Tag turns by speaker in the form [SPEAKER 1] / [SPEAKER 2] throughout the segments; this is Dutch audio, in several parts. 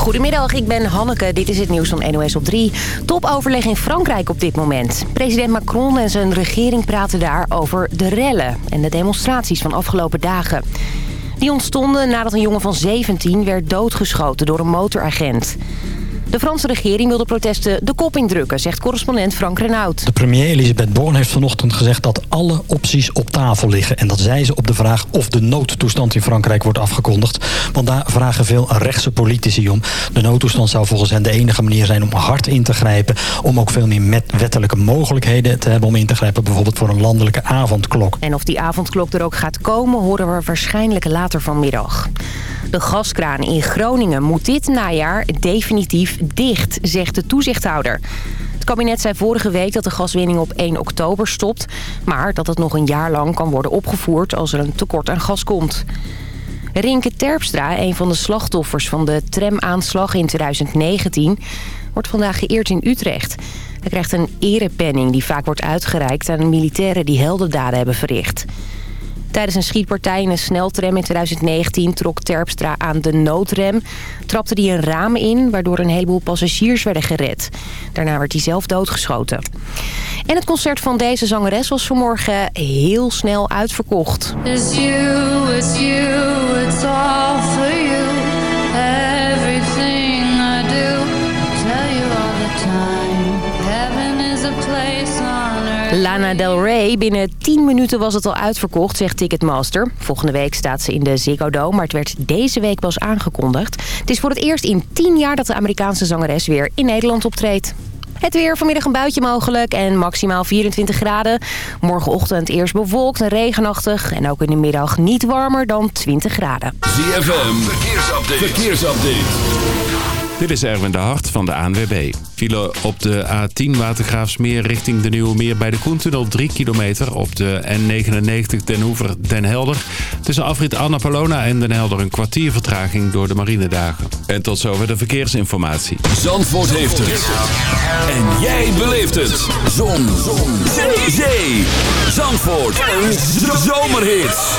[SPEAKER 1] Goedemiddag, ik ben Hanneke. Dit is het nieuws van NOS op 3. Topoverleg in Frankrijk op dit moment. President Macron en zijn regering praten daar over de rellen... en de demonstraties van afgelopen dagen. Die ontstonden nadat een jongen van 17 werd doodgeschoten door een motoragent. De Franse regering wil de protesten de kop indrukken, zegt correspondent Frank Renaud.
[SPEAKER 2] De premier Elisabeth Born heeft vanochtend gezegd dat alle opties op tafel liggen. En dat zei ze op de vraag of de noodtoestand in Frankrijk wordt afgekondigd. Want daar vragen veel rechtse politici om. De noodtoestand zou volgens hen de enige manier zijn om hard in te grijpen. Om ook veel meer met wettelijke mogelijkheden te hebben om in te grijpen. Bijvoorbeeld voor een landelijke avondklok.
[SPEAKER 1] En of die avondklok er ook gaat komen, horen we waarschijnlijk later vanmiddag. De gaskraan in Groningen moet dit najaar definitief dicht, zegt de toezichthouder. Het kabinet zei vorige week dat de gaswinning op 1 oktober stopt... maar dat het nog een jaar lang kan worden opgevoerd als er een tekort aan gas komt. Rinke Terpstra, een van de slachtoffers van de tramaanslag in 2019... wordt vandaag geëerd in Utrecht. Hij krijgt een erepenning die vaak wordt uitgereikt aan militairen die heldendaden hebben verricht. Tijdens een schietpartij in een sneltram in 2019 trok Terpstra aan de noodrem. Trapte hij een raam in, waardoor een heleboel passagiers werden gered. Daarna werd hij zelf doodgeschoten. En het concert van deze zangeres was vanmorgen heel snel uitverkocht. It's you, it's you, it's all for you. Lana Del Rey, binnen 10 minuten was het al uitverkocht, zegt Ticketmaster. Volgende week staat ze in de Ziggo Dome, maar het werd deze week pas aangekondigd. Het is voor het eerst in 10 jaar dat de Amerikaanse zangeres weer in Nederland optreedt. Het weer vanmiddag een buitje mogelijk en maximaal 24 graden. Morgenochtend eerst bewolkt en regenachtig. En ook in de middag niet warmer dan 20 graden.
[SPEAKER 3] ZFM, verkeersupdate. verkeersupdate. Dit is Erwin de Hart van de ANWB. File op de A10 Watergraafsmeer richting de Nieuwe Meer bij de Koentunnel 3 kilometer. Op de N99 Den Hoever Den Helder. Tussen afrit Annapolona en Den Helder een kwartier vertraging door de marinedagen. En tot zover de verkeersinformatie.
[SPEAKER 4] Zandvoort heeft het. En jij beleeft het. Zon. Zon. Zee. Zee. Zandvoort. Een zomerhit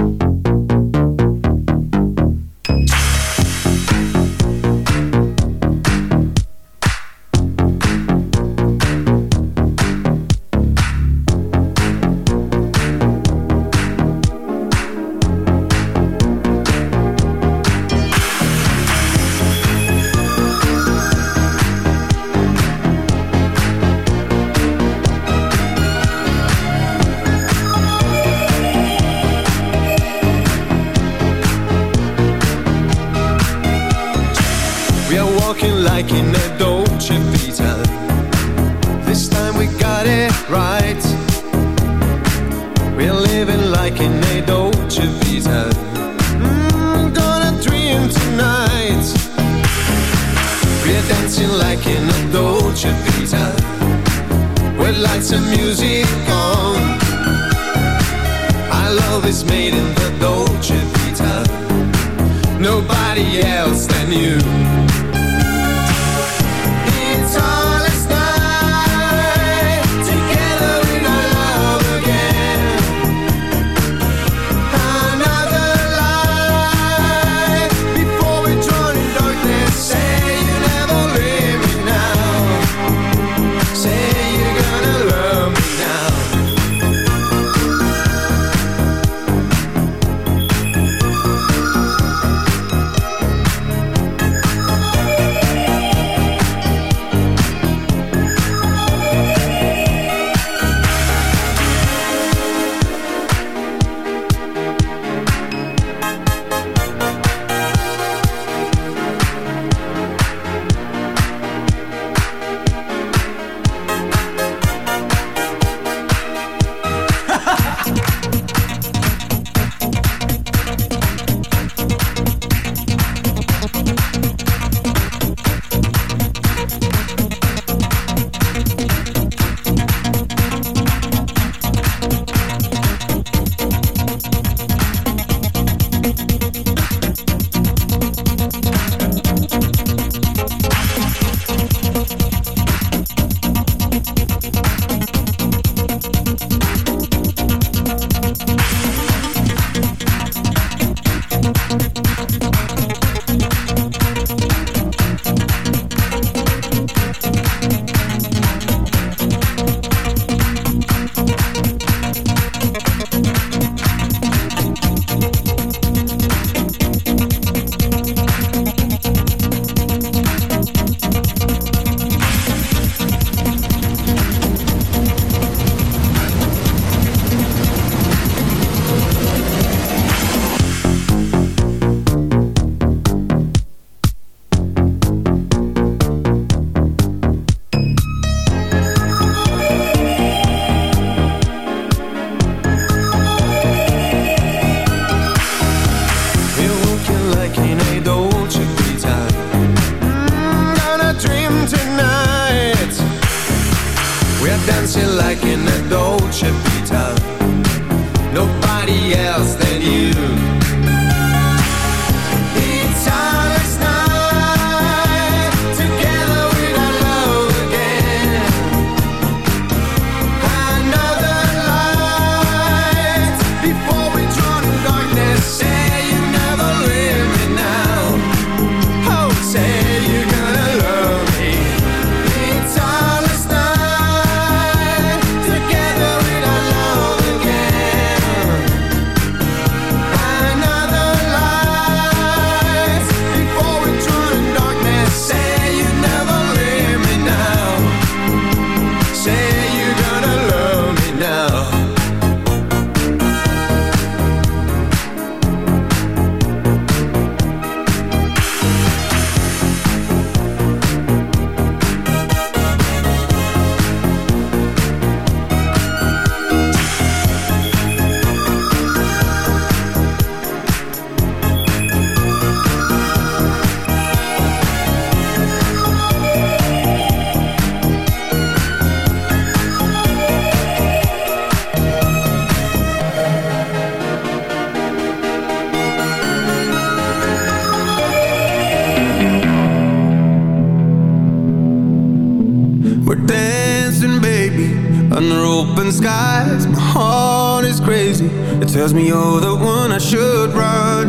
[SPEAKER 5] crazy. It tells
[SPEAKER 6] me you're the one I should run.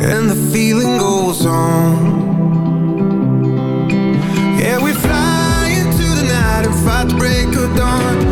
[SPEAKER 6] And the feeling goes on. Yeah, we fly into the night and
[SPEAKER 7] fight to break of dawn.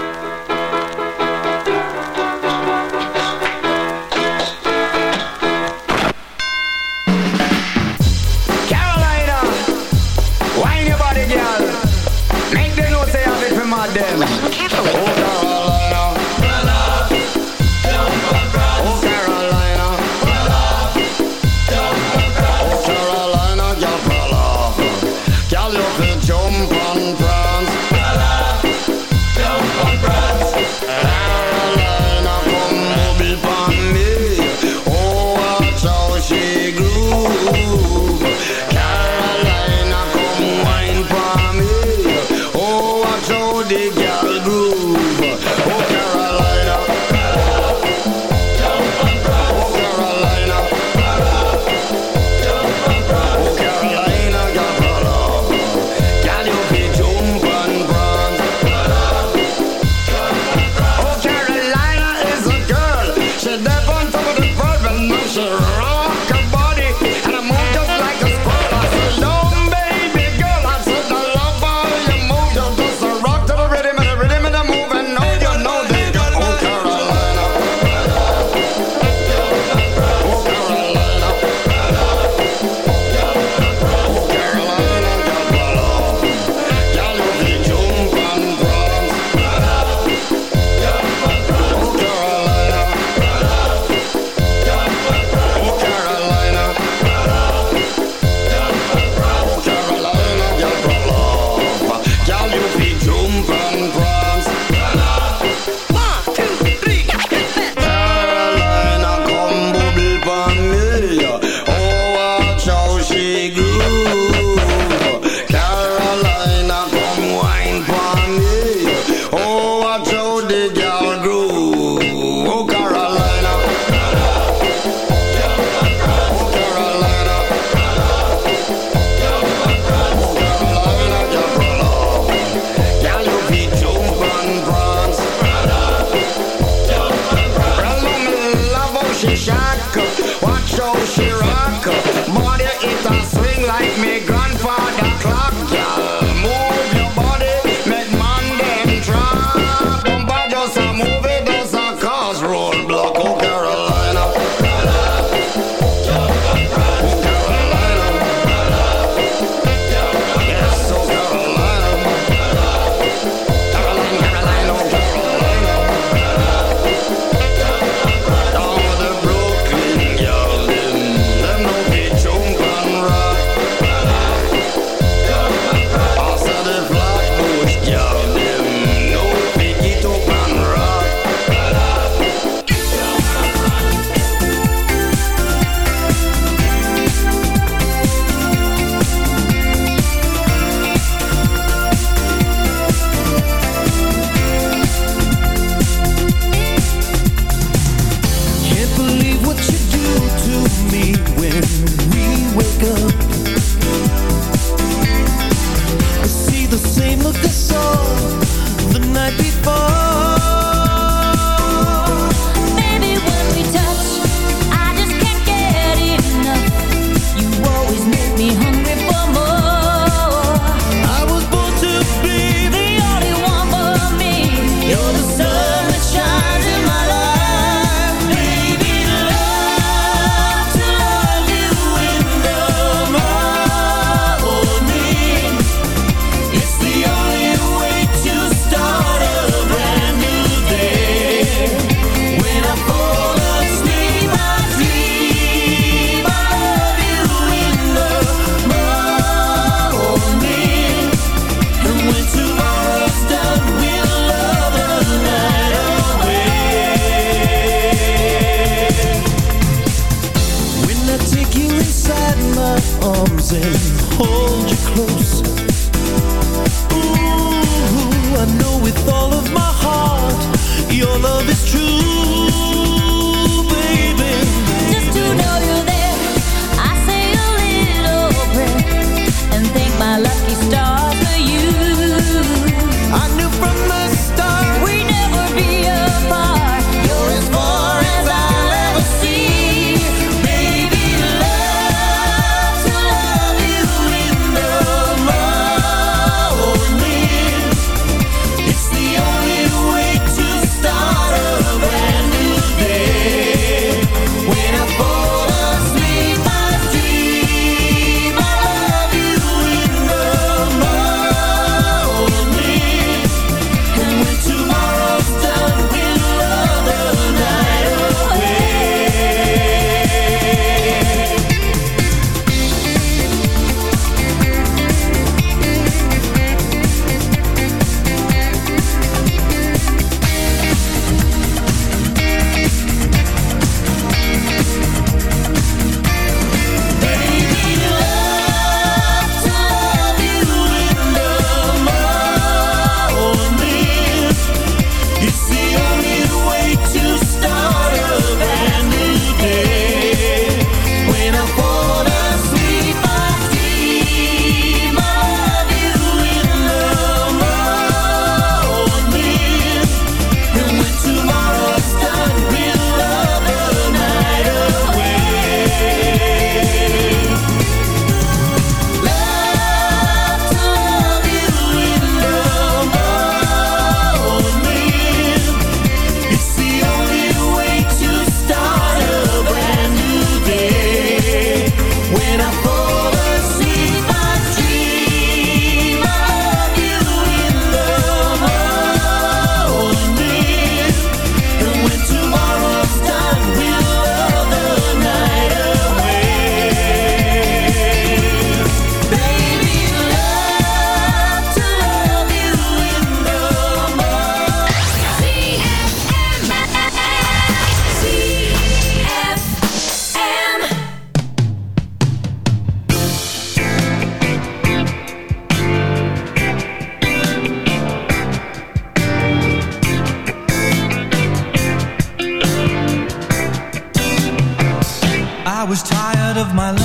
[SPEAKER 7] my life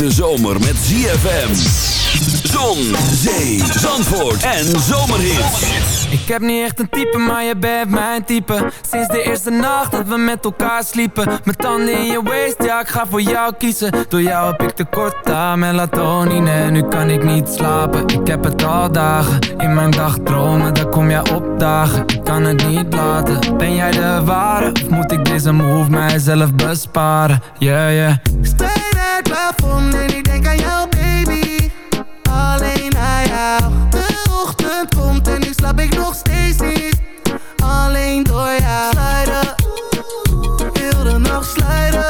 [SPEAKER 4] hete zomer met ZFM. Zon, zee, zandvoort en zomerhits.
[SPEAKER 8] Ik heb niet echt een type, maar je bent mijn type Sinds de eerste nacht dat we met elkaar sliepen Mijn tanden in je waist, ja ik ga voor jou kiezen Door jou heb ik tekort aan melatonine Nu kan ik niet slapen, ik heb het al dagen In mijn dagdromen, daar kom jij opdagen Ik kan het niet laten, ben jij de ware? Of moet ik deze move mijzelf besparen? Yeah, yeah
[SPEAKER 9] het plafond en ik denk aan jou baby. Alleen aan jou. De ochtend komt en nu slaap ik nog steeds niet. Alleen door jou. Slijden Heel de nacht slijden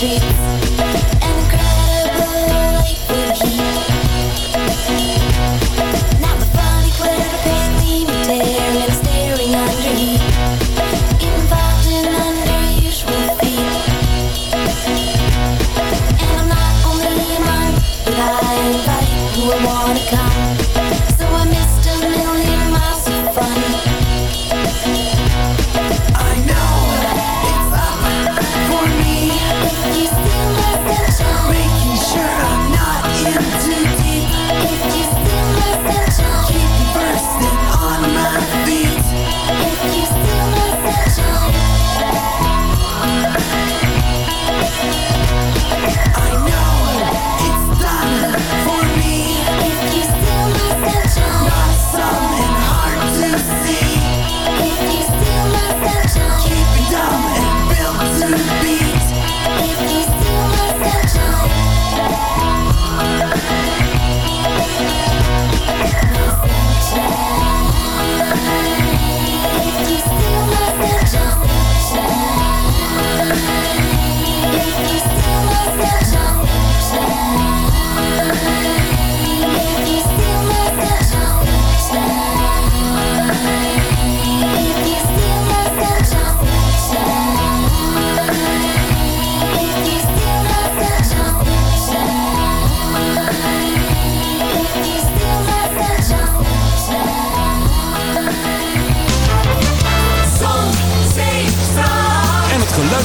[SPEAKER 7] slurpy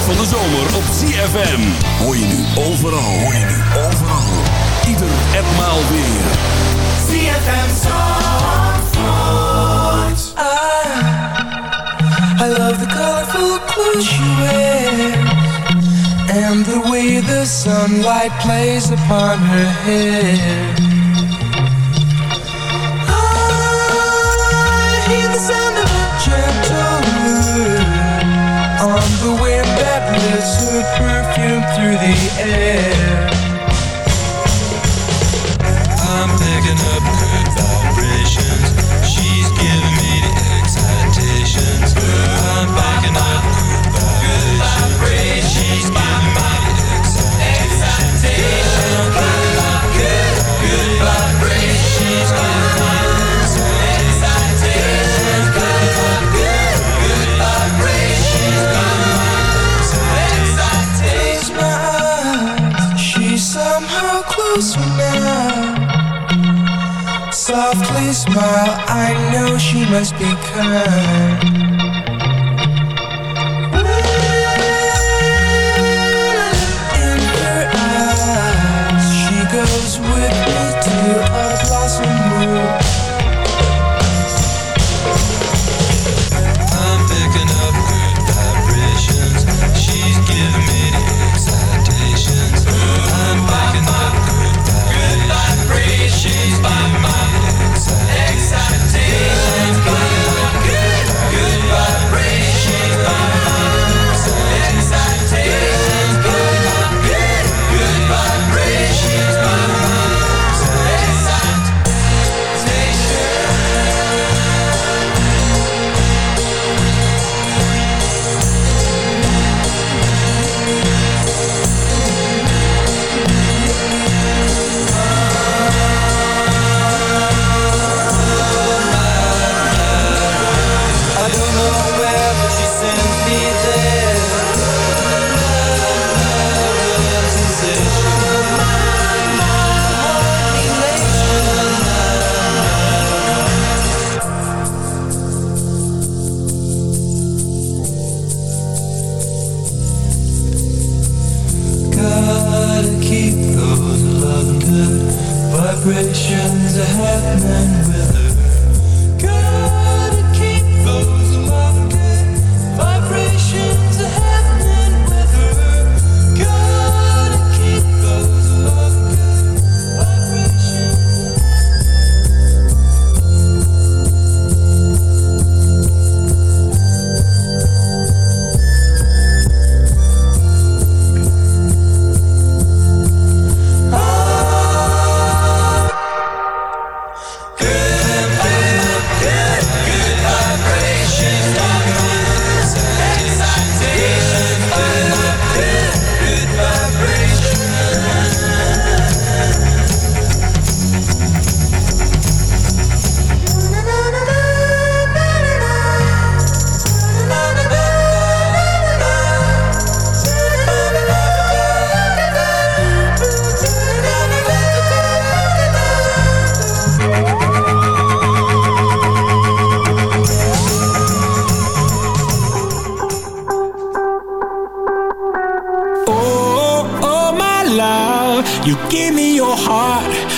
[SPEAKER 4] van de zomer op ZFM. Hoor je nu overal, hoor je nu overal. Ieder en maal weer.
[SPEAKER 7] ZFM Zandvoort. I, I love the colorful clothes you wear. And the way the sunlight plays upon her hair. A-N must be kind.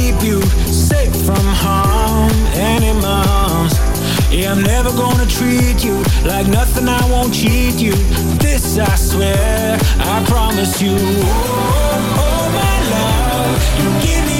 [SPEAKER 10] keep you safe from harm animals. Yeah, I'm never gonna treat you like nothing. I won't cheat you. This I swear, I promise you. Oh, oh, oh my love, you give me.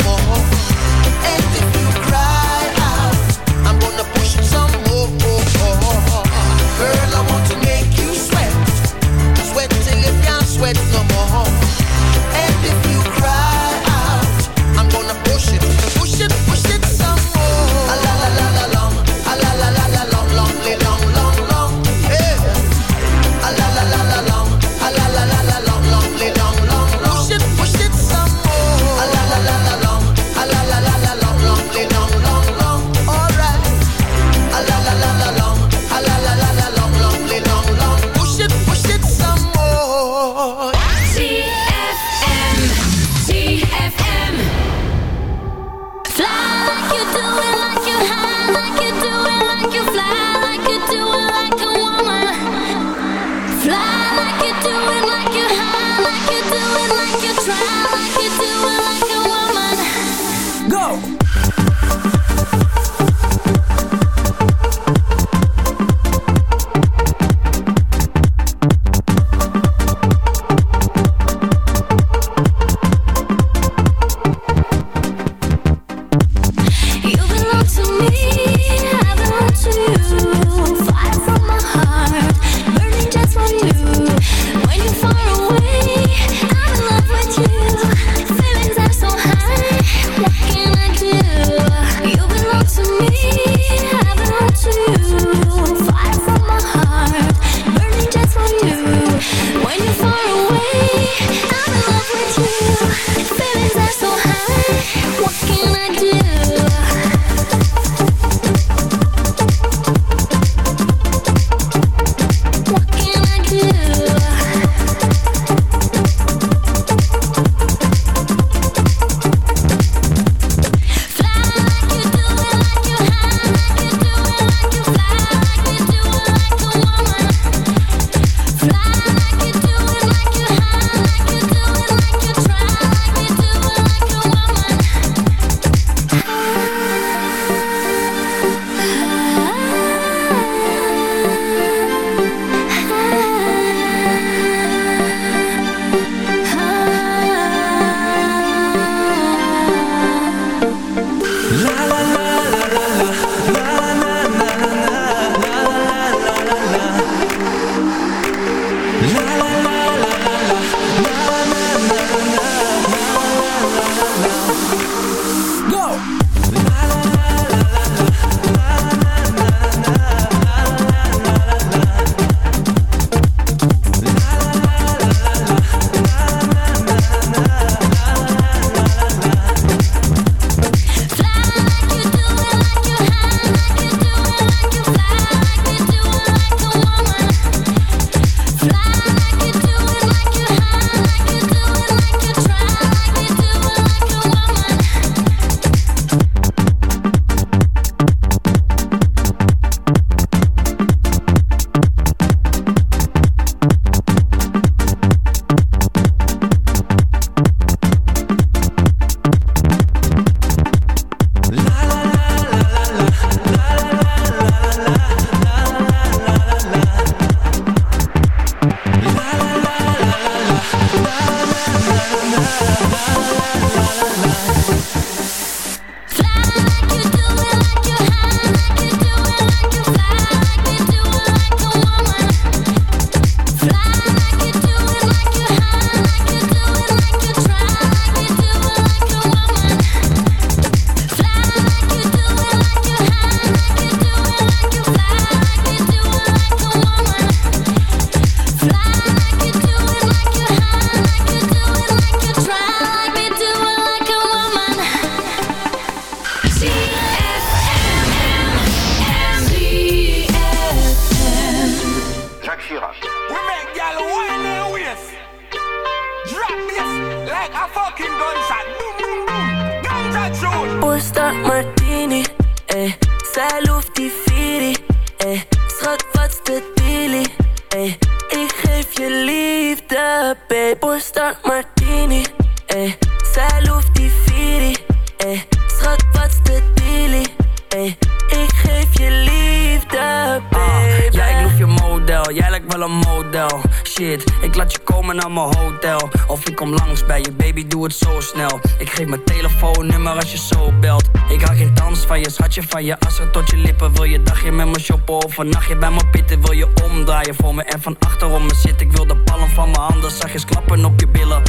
[SPEAKER 11] een nachtje bij me pitten? Wil je omdraaien voor me en van achterom me zitten? Ik wil de palm van mijn handen zachtjes klappen op je billen.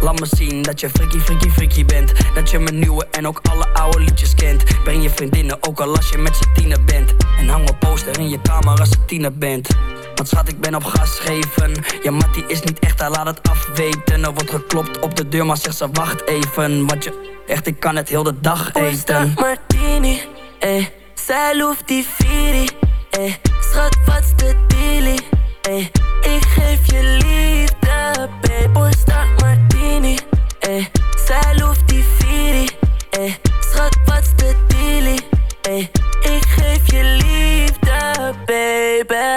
[SPEAKER 11] Laat me zien dat je freaky, freaky, freaky bent. Dat je mijn nieuwe en ook alle oude liedjes kent. Breng je vriendinnen ook al als je met z'n bent. En hang een poster in je kamer als je tiener bent. Want schat, ik ben op gas geven. Je mattie is niet echt, hij laat het afweten. Er wordt geklopt op de deur, maar zegt ze wacht even. Want je, echt, ik kan het heel de dag eten.
[SPEAKER 12] Martini, eh. Zij loeft die Viri, eh. Schat, wat's de dealie, eh. Ik geef je liefde, babe. Porsta Martini, eh. Zij loeft die Viri, eh. Schat, wat's de dealie, eh. Ik geef je liefde, baby.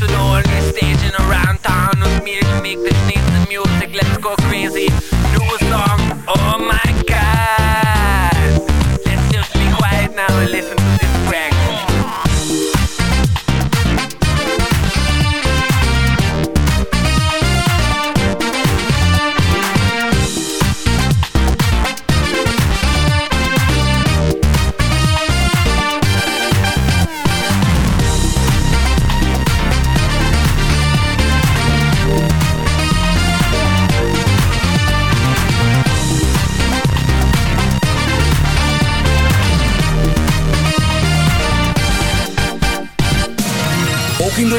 [SPEAKER 4] to the only stage in around town with me to make this nice the music. Let's go crazy. Do a song. Oh my god. Let's just be quiet now and listen